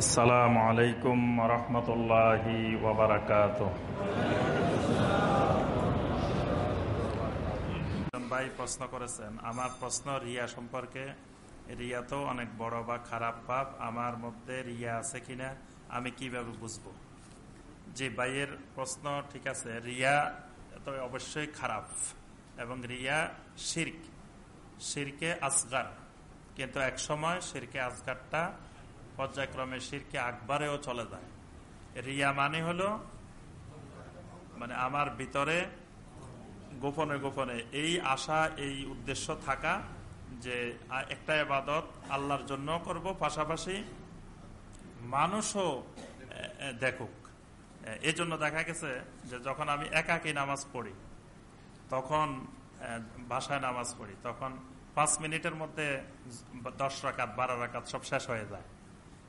আসসালামু আলাইকুম রহমতুল্লাহি ওবরাকাত ভাই প্রশ্ন করেছেন, আমার প্রশ্ন রিয়া সম্পর্কে। রিয়া তো অনেক বড় বা খারাপ পাপ, আমার মধ্যে রিয়া আছে কিনা আমি কীভাবে বুঝব? যে ভাইয়ের প্রশ্ন ঠিক আছে, রিয়া তো অবশ্যই খারাপ এবং রিয়া শির্ক, শিরকে আসগার। কিন্তু এক সময় শিরকে আসগারটা পর্যায়ক্রমে শিরকে আকবারেও চলে যায়। রিয়া মানে হলো মানে আমার ভিতরে গোপনে গোপনে এই আশা, এই উদ্দেশ্য থাকা যে একটা এবাদত আল্লাহর জন্য করব, পাশাপাশি মানুষও দেখুক। এই জন্য দেখা গেছে যে যখন আমি একাকি নামাজ পড়ি, তখন বাসায় নামাজ পড়ি, তখন পাঁচ মিনিটের মধ্যে দশ রাকাত, বারো রাকাত সব শেষ হয়ে যায়।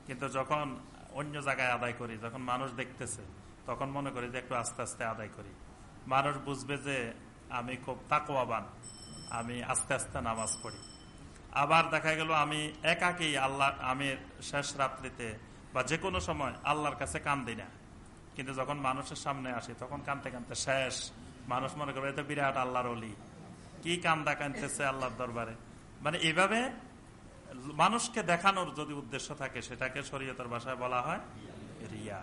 কিন্তু যখন অন্য জায়গায় আদায় করি, যখন মানুষ দেখতেছে, তখন মনে করি যে একটু আস্তে আস্তে আদায় করি। মানুষ বুঝবে যে আমি খুব তাকোয়াবান আমি আস্তে আস্তে নামাজ পড়ি। আবার দেখা গেল আমি একাকি আল্লাহ, আমি শেষ রাত্রিতে বা যে কোনো সময় আল্লাহর কাছে কান্দি না। কিন্তু যখন মানুষের সামনে আসি, তখন কানতে কানতে শেষ। মানুষ মনে করবে এটা বিরাট আল্লাহর অলি। কি কান্দা কানতেছে আল্লাহর দরবারে? মানে এইভাবে মানুষকে দেখানোর যদি উদ্দেশ্য থাকে, সেটাকে শরীয়তের ভাষায় বলা হয় রিয়া।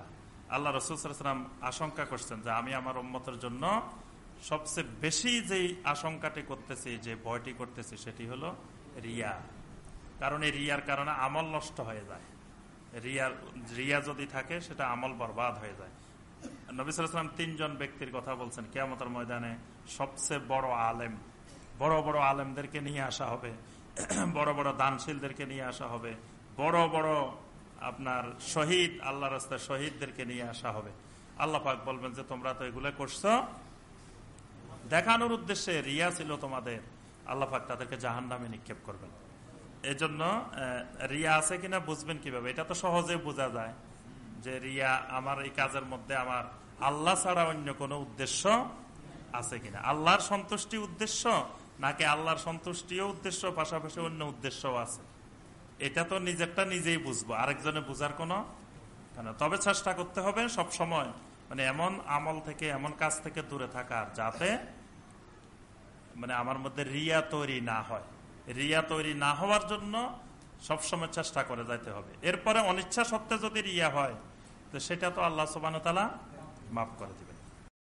আল্লাহ রসুলাম আশঙ্কা করছেন যে, আমি আমার উম্মতের জন্য সবচেয়ে বেশি যেই আশঙ্কাটি করতেছি, যে ভয়টি করতেছি, সেটি হলো রিয়া। কারণ এই রিয়ার কারণে আমল নষ্ট হয়ে যায়। রিয়ার, রিয়া যদি থাকে, সেটা আমল বরবাদ হয়ে যায়। নবী সালাম তিনজন ব্যক্তির কথা বলছেন, কেয়ামতের ময়দানে সবচেয়ে বড় আলেম, বড় বড় আলেমদেরকে নিয়ে আসা হবে। বড় বড় দানশীলদেরকে নিয়ে আসা হবে। বড় বড় আপনার শহীদ, আল্লাহ রাস্তায় শহীদদেরকে নিয়ে আসা হবে। আল্লাহ পাক বলবেন যে, তোমরা তো এগুলো করছ। দেখানোর উদ্দেশ্যে রিয়া ছিল তোমাদের। আল্লাহ পাক তাদেরকে জাহান নামে নিক্ষেপ করবেন। এজন্য রিয়া আছে কিনা বুঝবেন কীভাবে? এটা তো সহজে বোঝা যায় যে, রিয়া আমার এই কাজের মধ্যে আমার আল্লাহ ছাড়া অন্য কোনো উদ্দেশ্য আছে কিনা। আল্লাহর সন্তুষ্টি উদ্দেশ্য নাকি আল্লাহর সন্তুষ্টিও উদ্দেশ্য, পাশাপাশি অন্য উদ্দেশ্যও আছে। এটা তো নিজেরটা নিজেই বুঝব, আরেকজনে বুঝার কোনো কেন তবে চেষ্টা করতে হবে সব সময়। মানে এমন আমল থেকে, এমন কাজ থেকে দূরে থাকার, যাতে মানে আমার মধ্যে রিয়া তৈরি না হয়। রিয়া তৈরি না হওয়ার জন্য সবসময় চেষ্টা করে যাইতে হবে। এরপরে অনিচ্ছা সত্ত্বে যদি রিয়া হয়, তো সেটা তো আল্লাহ সুবান মাফ করে দিবেন।